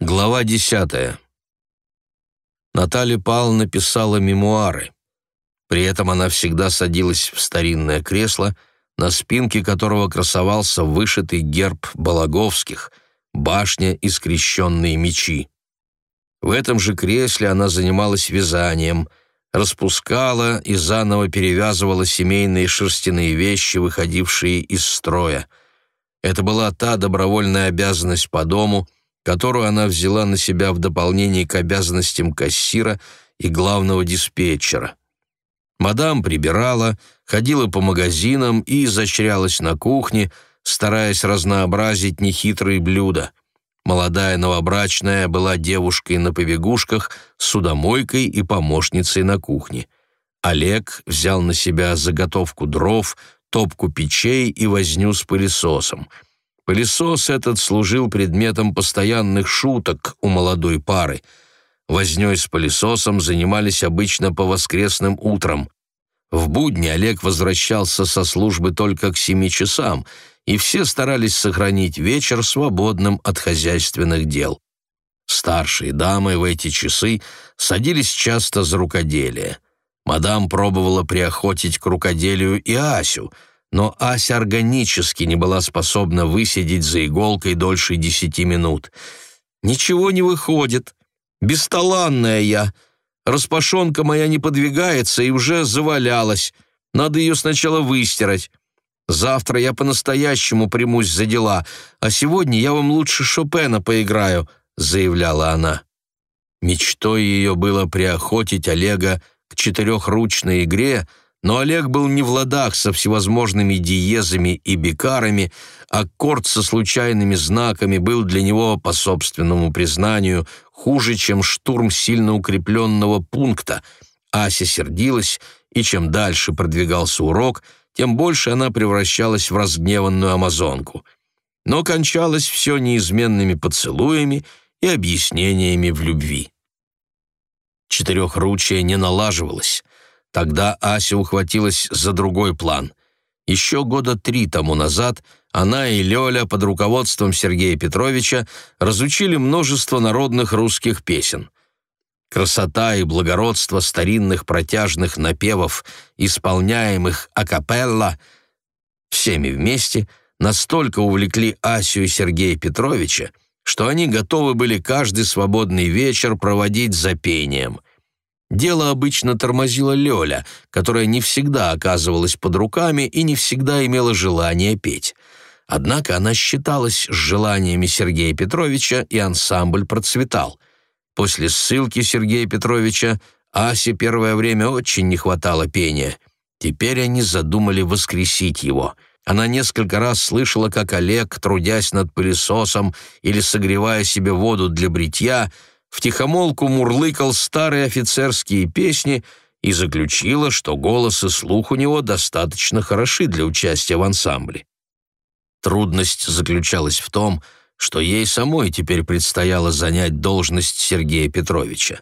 Глава десятая. Наталья Павловна писала мемуары. При этом она всегда садилась в старинное кресло, на спинке которого красовался вышитый герб Балаговских, башня и скрещенные мечи. В этом же кресле она занималась вязанием, распускала и заново перевязывала семейные шерстяные вещи, выходившие из строя. Это была та добровольная обязанность по дому — которую она взяла на себя в дополнение к обязанностям кассира и главного диспетчера. Мадам прибирала, ходила по магазинам и изощрялась на кухне, стараясь разнообразить нехитрые блюда. Молодая новобрачная была девушкой на побегушках, судомойкой и помощницей на кухне. Олег взял на себя заготовку дров, топку печей и возню с пылесосом — Пылесос этот служил предметом постоянных шуток у молодой пары. Вознёй с пылесосом занимались обычно по воскресным утрам. В будни Олег возвращался со службы только к семи часам, и все старались сохранить вечер свободным от хозяйственных дел. Старшие дамы в эти часы садились часто за рукоделие. Мадам пробовала приохотить к рукоделию и Асю — но Ася органически не была способна высидеть за иголкой дольше десяти минут. «Ничего не выходит. Бесталанная я. Распашонка моя не подвигается и уже завалялась. Надо ее сначала выстирать. Завтра я по-настоящему примусь за дела, а сегодня я вам лучше Шопена поиграю», — заявляла она. Мечтой ее было приохотить Олега к четырехручной игре — но Олег был не в ладах со всевозможными диезами и бикарами, аккорд со случайными знаками был для него, по собственному признанию, хуже, чем штурм сильно укрепленного пункта. Ася сердилась, и чем дальше продвигался урок, тем больше она превращалась в разгневанную амазонку. Но кончалось все неизменными поцелуями и объяснениями в любви. Четырехручие не налаживалось. Тогда Ася ухватилась за другой план. Еще года три тому назад она и Лёля под руководством Сергея Петровича разучили множество народных русских песен. Красота и благородство старинных протяжных напевов, исполняемых акапелла, всеми вместе настолько увлекли Асю и Сергея Петровича, что они готовы были каждый свободный вечер проводить за пением – Дело обычно тормозила Лёля, которая не всегда оказывалась под руками и не всегда имела желание петь. Однако она считалась с желаниями Сергея Петровича, и ансамбль процветал. После ссылки Сергея Петровича Асе первое время очень не хватало пения. Теперь они задумали воскресить его. Она несколько раз слышала, как Олег, трудясь над пылесосом или согревая себе воду для бритья, втихомолку мурлыкал старые офицерские песни и заключила, что голос и слух у него достаточно хороши для участия в ансамбле. Трудность заключалась в том, что ей самой теперь предстояло занять должность Сергея Петровича.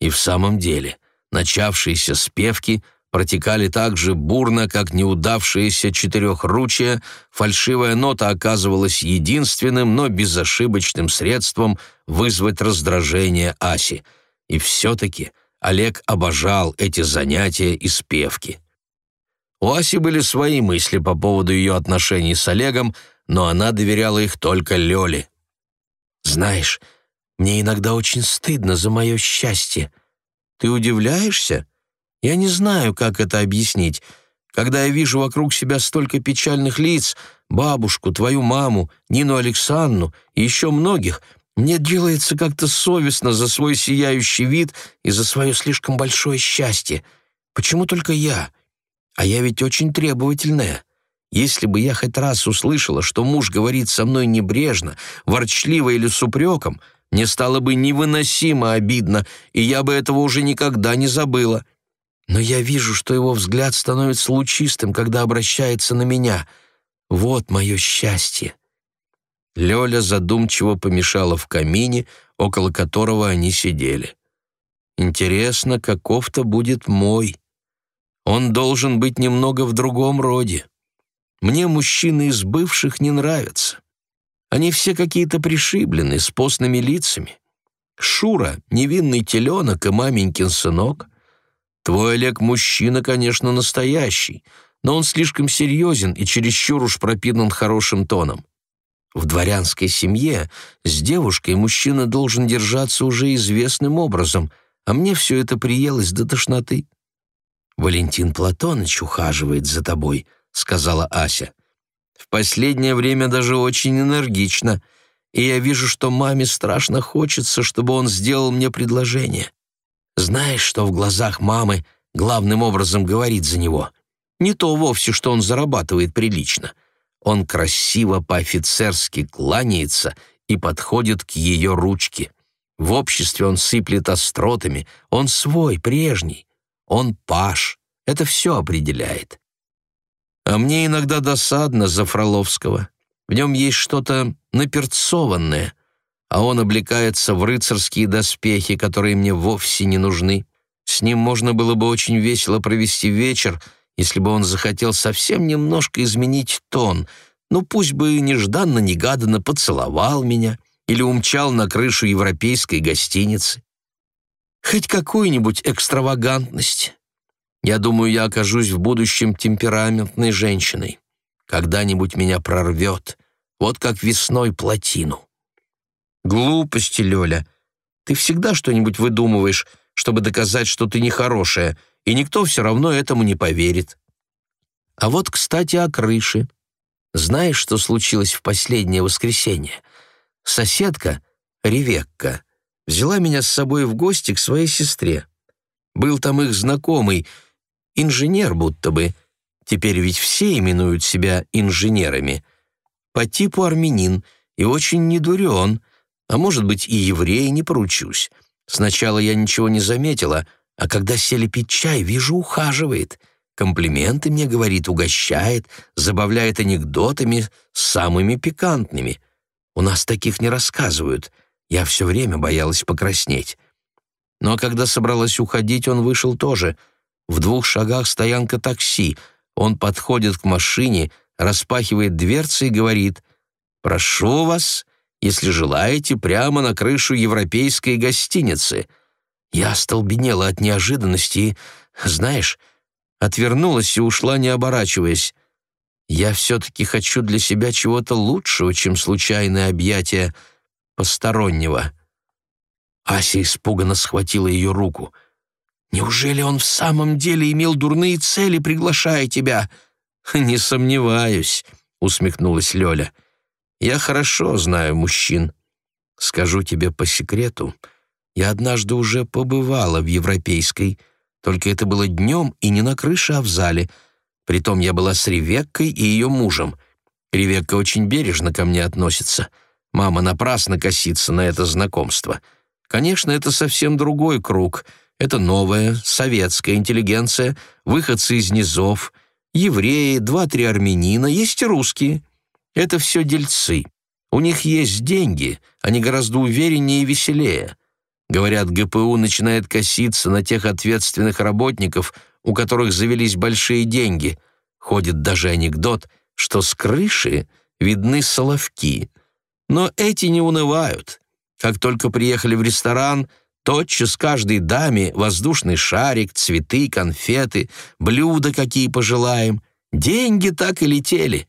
И в самом деле, начавшиеся спевки — протекали так же бурно, как неудавшееся четырехручие, фальшивая нота оказывалась единственным, но безошибочным средством вызвать раздражение Аси. И все-таки Олег обожал эти занятия и спевки. У Аси были свои мысли по поводу ее отношений с Олегом, но она доверяла их только Лёле. «Знаешь, мне иногда очень стыдно за мое счастье. Ты удивляешься?» Я не знаю, как это объяснить. Когда я вижу вокруг себя столько печальных лиц, бабушку, твою маму, Нину Александру и еще многих, мне делается как-то совестно за свой сияющий вид и за свое слишком большое счастье. Почему только я? А я ведь очень требовательная. Если бы я хоть раз услышала, что муж говорит со мной небрежно, ворчливо или с упреком, мне стало бы невыносимо обидно, и я бы этого уже никогда не забыла но я вижу, что его взгляд становится лучистым, когда обращается на меня. Вот мое счастье». Лёля задумчиво помешала в камине, около которого они сидели. «Интересно, каков-то будет мой. Он должен быть немного в другом роде. Мне мужчины из бывших не нравятся. Они все какие-то пришибленные, с постными лицами. Шура — невинный теленок и маменькин сынок. Твой Олег мужчина, конечно, настоящий, но он слишком серьезен и чересчур уж пропитан хорошим тоном. В дворянской семье с девушкой мужчина должен держаться уже известным образом, а мне все это приелось до тошноты. «Валентин Платоныч ухаживает за тобой», — сказала Ася. «В последнее время даже очень энергично, и я вижу, что маме страшно хочется, чтобы он сделал мне предложение. Знаешь, что в глазах мамы главным образом говорит за него? Не то вовсе, что он зарабатывает прилично. Он красиво по-офицерски кланяется и подходит к ее ручке. В обществе он сыплет остротами, он свой, прежний. Он паш. Это все определяет. А мне иногда досадно за Фроловского. В нем есть что-то наперцованное, а он облекается в рыцарские доспехи, которые мне вовсе не нужны. С ним можно было бы очень весело провести вечер, если бы он захотел совсем немножко изменить тон, ну пусть бы нежданно-негаданно поцеловал меня или умчал на крышу европейской гостиницы. Хоть какую-нибудь экстравагантность. Я думаю, я окажусь в будущем темпераментной женщиной. Когда-нибудь меня прорвет, вот как весной плотину. Глупости, Лёля. Ты всегда что-нибудь выдумываешь, чтобы доказать, что ты нехорошая, и никто все равно этому не поверит. А вот, кстати, о крыше. Знаешь, что случилось в последнее воскресенье? Соседка, Ревекка, взяла меня с собой в гости к своей сестре. Был там их знакомый, инженер будто бы. Теперь ведь все именуют себя инженерами. По типу армянин и очень недурен, а может быть и еврей, не поручусь. Сначала я ничего не заметила, а когда сели пить чай, вижу, ухаживает. Комплименты мне говорит, угощает, забавляет анекдотами, самыми пикантными. У нас таких не рассказывают. Я все время боялась покраснеть. Но когда собралась уходить, он вышел тоже. В двух шагах стоянка такси. Он подходит к машине, распахивает дверцы и говорит «Прошу вас, если желаете, прямо на крышу европейской гостиницы». Я остолбенела от неожиданности и, знаешь, отвернулась и ушла, не оборачиваясь. Я все-таки хочу для себя чего-то лучшего, чем случайное объятие постороннего. Ася испуганно схватила ее руку. «Неужели он в самом деле имел дурные цели, приглашая тебя?» «Не сомневаюсь», — усмехнулась Лёля. «Я хорошо знаю мужчин. Скажу тебе по секрету, я однажды уже побывала в Европейской, только это было днем и не на крыше, а в зале. Притом я была с Ревеккой и ее мужем. Ревекка очень бережно ко мне относится. Мама напрасно косится на это знакомство». Конечно, это совсем другой круг. Это новая, советская интеллигенция, выходцы из низов, евреи, два-три армянина, есть и русские. Это все дельцы. У них есть деньги, они гораздо увереннее и веселее. Говорят, ГПУ начинает коситься на тех ответственных работников, у которых завелись большие деньги. Ходит даже анекдот, что с крыши видны соловки. Но эти не унывают. Как только приехали в ресторан, тотчас каждой даме воздушный шарик, цветы, конфеты, блюда какие пожелаем. Деньги так и летели.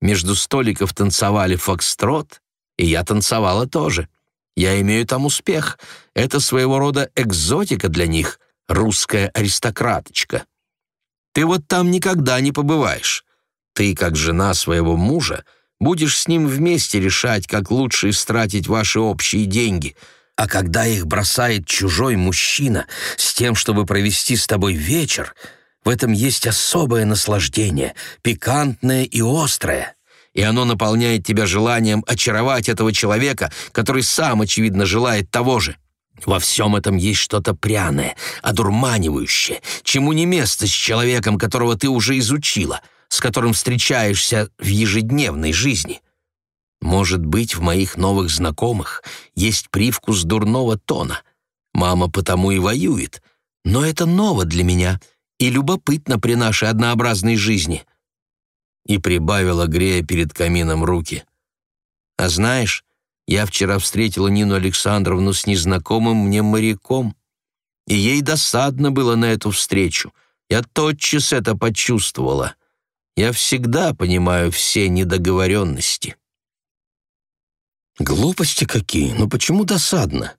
Между столиков танцевали фокстрот, и я танцевала тоже. Я имею там успех. Это своего рода экзотика для них, русская аристократочка. Ты вот там никогда не побываешь. Ты, как жена своего мужа, Будешь с ним вместе решать, как лучше истратить ваши общие деньги. А когда их бросает чужой мужчина с тем, чтобы провести с тобой вечер, в этом есть особое наслаждение, пикантное и острое. И оно наполняет тебя желанием очаровать этого человека, который сам, очевидно, желает того же. Во всем этом есть что-то пряное, одурманивающее, чему не место с человеком, которого ты уже изучила — с которым встречаешься в ежедневной жизни. Может быть, в моих новых знакомых есть привкус дурного тона. Мама потому и воюет. Но это ново для меня и любопытно при нашей однообразной жизни. И прибавила, грея перед камином руки. А знаешь, я вчера встретила Нину Александровну с незнакомым мне моряком, и ей досадно было на эту встречу. Я тотчас это почувствовала. Я всегда понимаю все недоговоренности. Глупости какие, но почему досадно?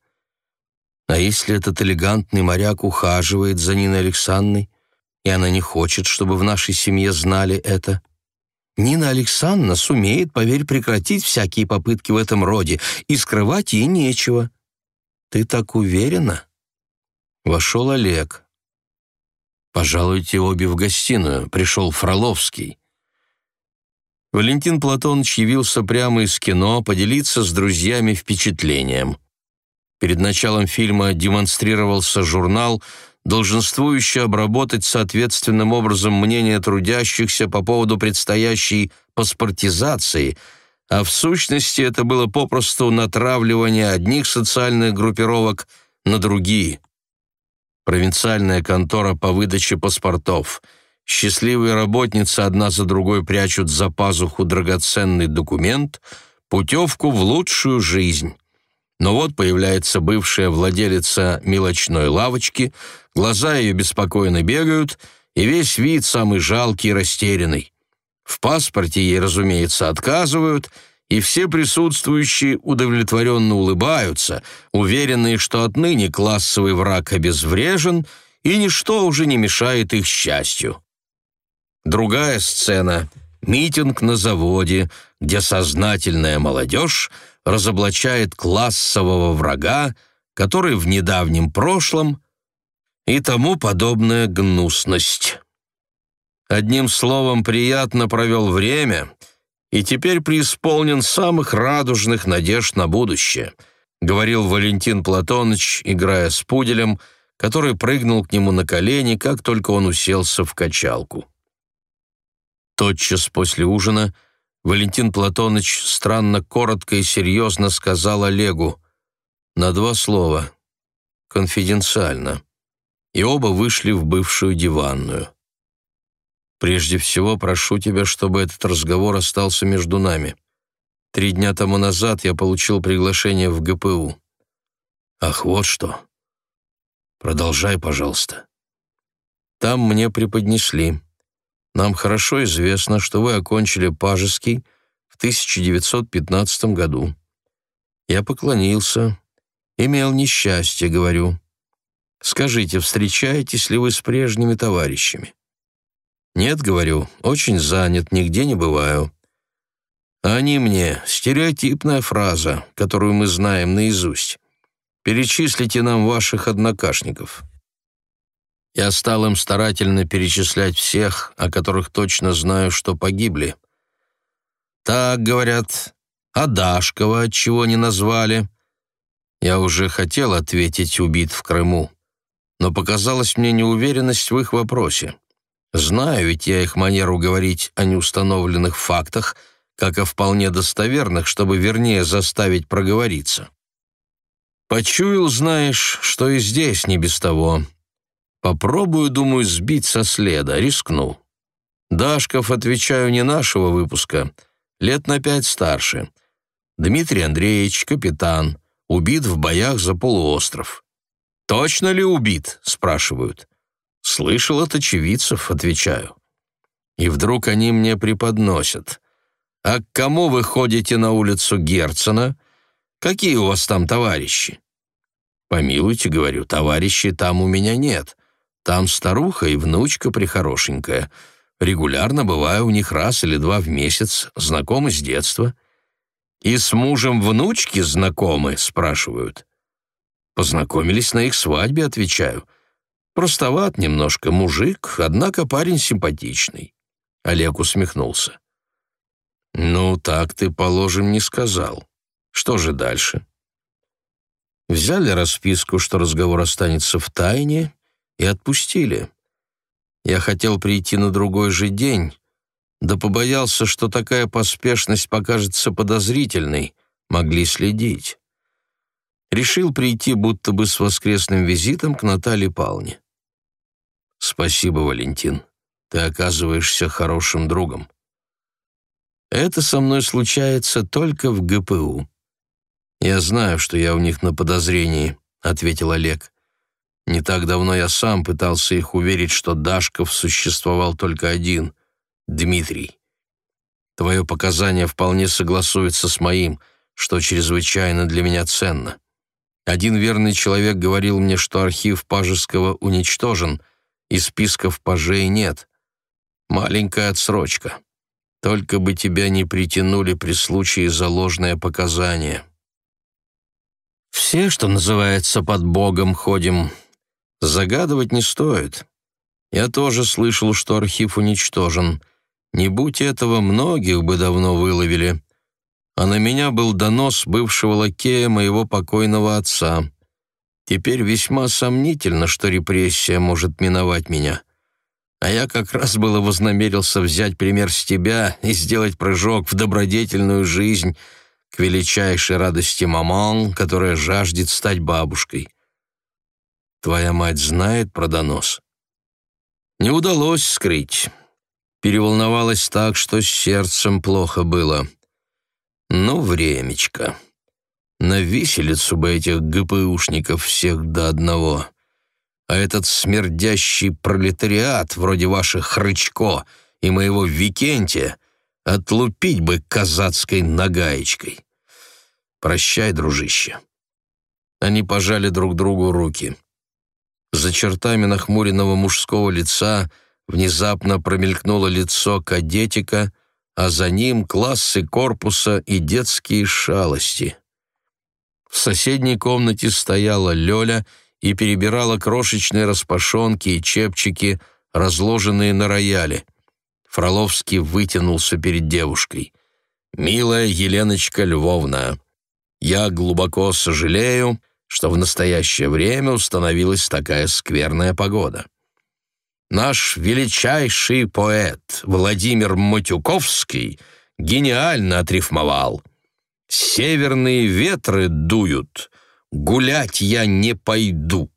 А если этот элегантный моряк ухаживает за Ниной Александровной, и она не хочет, чтобы в нашей семье знали это? Нина Александровна сумеет, поверь, прекратить всякие попытки в этом роде, и скрывать ей нечего. Ты так уверена? Вошел Олег. «Пожалуйте обе в гостиную», — пришел Фроловский. Валентин Платонович явился прямо из кино поделиться с друзьями впечатлением. Перед началом фильма демонстрировался журнал, долженствующий обработать соответственным образом мнение трудящихся по поводу предстоящей паспортизации, а в сущности это было попросту натравливание одних социальных группировок на другие. Провинциальная контора по выдаче паспортов — Счастливые работницы одна за другой прячут за пазуху драгоценный документ, путевку в лучшую жизнь. Но вот появляется бывшая владелица мелочной лавочки, глаза ее беспокойно бегают, и весь вид самый жалкий и растерянный. В паспорте ей, разумеется, отказывают, и все присутствующие удовлетворенно улыбаются, уверенные, что отныне классовый враг обезврежен, и ничто уже не мешает их счастью. Другая сцена — митинг на заводе, где сознательная молодежь разоблачает классового врага, который в недавнем прошлом и тому подобная гнусность. Одним словом, приятно провел время и теперь преисполнен самых радужных надежд на будущее, говорил Валентин Платоныч, играя с пуделем, который прыгнул к нему на колени, как только он уселся в качалку. Тотчас после ужина Валентин Платоныч странно коротко и серьезно сказал Олегу на два слова «конфиденциально», и оба вышли в бывшую диванную. «Прежде всего прошу тебя, чтобы этот разговор остался между нами. Три дня тому назад я получил приглашение в ГПУ». «Ах, вот что!» «Продолжай, пожалуйста». «Там мне преподнесли». Нам хорошо известно, что вы окончили Пажеский в 1915 году. Я поклонился. Имел несчастье, говорю. Скажите, встречаетесь ли вы с прежними товарищами? Нет, говорю, очень занят, нигде не бываю. Они мне стереотипная фраза, которую мы знаем наизусть. Перечислите нам ваших однокашников. Я стал им старательно перечислять всех, о которых точно знаю, что погибли. Так, говорят, а Дашкова чего не назвали? Я уже хотел ответить «убит в Крыму», но показалась мне неуверенность в их вопросе. Знаю ведь я их манеру говорить о неустановленных фактах, как о вполне достоверных, чтобы вернее заставить проговориться. Почуял, знаешь, что и здесь не без того. Попробую, думаю, сбить со следа, рискну. Дашков, отвечаю, не нашего выпуска, лет на пять старше. Дмитрий Андреевич, капитан, убит в боях за полуостров. «Точно ли убит?» — спрашивают. «Слышал от очевидцев», — отвечаю. И вдруг они мне преподносят. «А к кому вы ходите на улицу Герцена? Какие у вас там товарищи?» «Помилуйте, — говорю, — товарищей там у меня нет. Там старуха и внучка прихорошенькая. Регулярно бываю у них раз или два в месяц, знакомы с детства. «И с мужем внучки знакомы?» — спрашивают. «Познакомились на их свадьбе», — отвечаю. «Простоват немножко мужик, однако парень симпатичный». Олег усмехнулся. «Ну, так ты, положим, не сказал. Что же дальше?» Взяли расписку, что разговор останется в тайне, и отпустили. Я хотел прийти на другой же день, да побоялся, что такая поспешность покажется подозрительной, могли следить. Решил прийти будто бы с воскресным визитом к Наталье Павловне. «Спасибо, Валентин, ты оказываешься хорошим другом». Это со мной случается только в ГПУ. «Я знаю, что я у них на подозрении», — ответил Олег. «Не так давно я сам пытался их уверить, что Дашков существовал только один — Дмитрий. Твое показание вполне согласуется с моим, что чрезвычайно для меня ценно. Один верный человек говорил мне, что архив Пажеского уничтожен, и списков пажей нет. Маленькая отсрочка. Только бы тебя не притянули при случае за ложное показание». Все, что называется, под Богом ходим. Загадывать не стоит. Я тоже слышал, что архив уничтожен. Не будь этого, многих бы давно выловили. А на меня был донос бывшего лакея моего покойного отца. Теперь весьма сомнительно, что репрессия может миновать меня. А я как раз было вознамерился взять пример с тебя и сделать прыжок в добродетельную жизнь — к величайшей радости маман, которая жаждет стать бабушкой. Твоя мать знает про донос? Не удалось скрыть. Переволновалась так, что с сердцем плохо было. Ну, времечко. На виселицу бы этих ГПУшников всех до одного. А этот смердящий пролетариат, вроде ваших Хрычко и моего Викентия, Отлупить бы казацкой нагаечкой. Прощай, дружище. Они пожали друг другу руки. За чертами нахмуренного мужского лица внезапно промелькнуло лицо кадетика, а за ним классы корпуса и детские шалости. В соседней комнате стояла Лёля и перебирала крошечные распашонки и чепчики, разложенные на рояле — Фроловский вытянулся перед девушкой. «Милая Еленочка Львовна, я глубоко сожалею, что в настоящее время установилась такая скверная погода. Наш величайший поэт Владимир Матюковский гениально отрифмовал. «Северные ветры дуют, гулять я не пойду».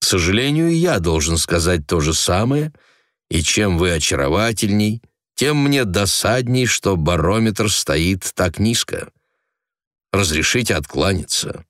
К сожалению, я должен сказать то же самое — и чем вы очаровательней, тем мне досадней, что барометр стоит так низко. Разрешите откланяться.